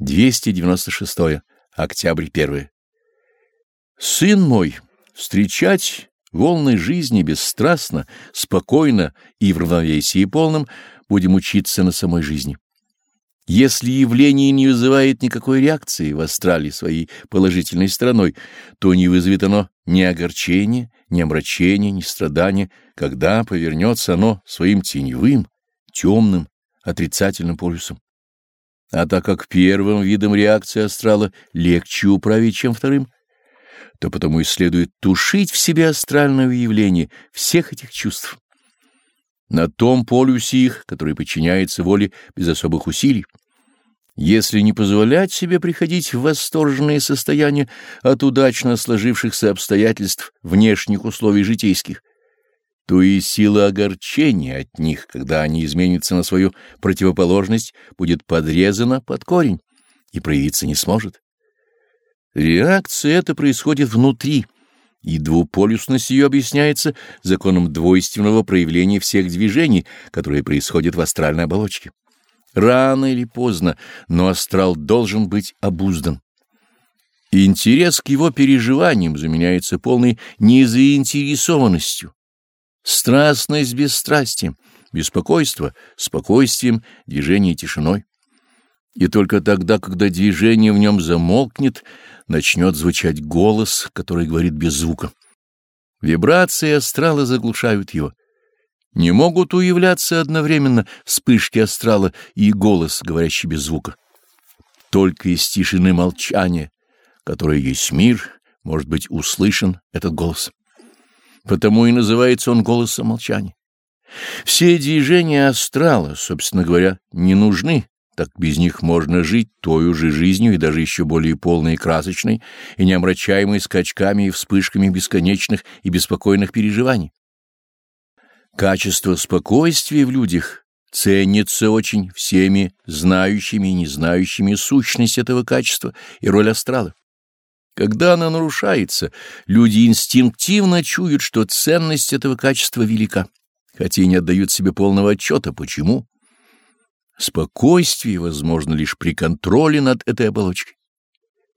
296. Октябрь 1. Сын мой, встречать волны жизни бесстрастно, спокойно и в равновесии полном будем учиться на самой жизни. Если явление не вызывает никакой реакции в астрале своей положительной стороной, то не вызовет оно ни огорчения, ни омрачения, ни страдания, когда повернется оно своим теневым, темным, отрицательным полюсом. А так как первым видом реакции астрала легче управить, чем вторым, то потому и следует тушить в себе астральное явление всех этих чувств. На том полюсе их, который подчиняется воле без особых усилий, если не позволять себе приходить в восторженные состояния от удачно сложившихся обстоятельств внешних условий житейских, то и сила огорчения от них, когда они изменятся на свою противоположность, будет подрезана под корень и проявиться не сможет. Реакция эта происходит внутри, и двуполюсность ее объясняется законом двойственного проявления всех движений, которые происходят в астральной оболочке. Рано или поздно, но астрал должен быть обуздан. Интерес к его переживаниям заменяется полной незаинтересованностью Страстность бесстрастием, беспокойство спокойствием, движение тишиной. И только тогда, когда движение в нем замолкнет, начнет звучать голос, который говорит без звука. Вибрации астрала заглушают его. Не могут уявляться одновременно вспышки астрала и голос, говорящий без звука. Только из тишины молчания, которое есть мир, может быть услышан этот голос. Потому и называется он голосом молчания. Все движения астрала, собственно говоря, не нужны, так без них можно жить той же жизнью и даже еще более полной и красочной, и не скачками и вспышками бесконечных и беспокойных переживаний. Качество спокойствия в людях ценится очень всеми знающими и не знающими сущность этого качества и роль астрала. Когда она нарушается, люди инстинктивно чуют, что ценность этого качества велика, хотя и не отдают себе полного отчета, почему. Спокойствие возможно лишь при контроле над этой оболочкой,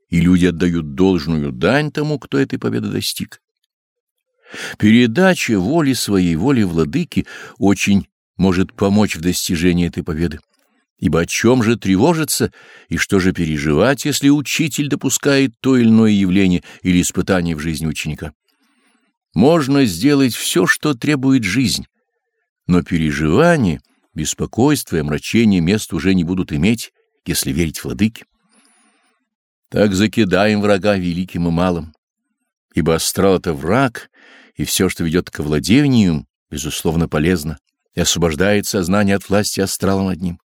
и люди отдают должную дань тому, кто этой победы достиг. Передача воли своей воли владыки очень может помочь в достижении этой победы. Ибо о чем же тревожиться и что же переживать, если учитель допускает то или иное явление или испытание в жизни ученика? Можно сделать все, что требует жизнь, но переживания, беспокойство и омрачение мест уже не будут иметь, если верить владыке. Так закидаем врага великим и малым, ибо астрал — это враг, и все, что ведет к владению, безусловно, полезно и освобождает сознание от власти астрала над ним.